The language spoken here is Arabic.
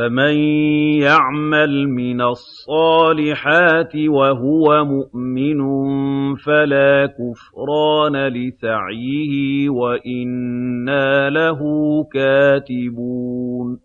فَمَن يَعْمَلْ مِنَ الصَّالِحَاتِ وَهُوَ مُؤْمِنٌ فَلَا كُفْرَانَ لِسَعْيِهِ وَإِنَّا لَهُ كَاتِبُونَ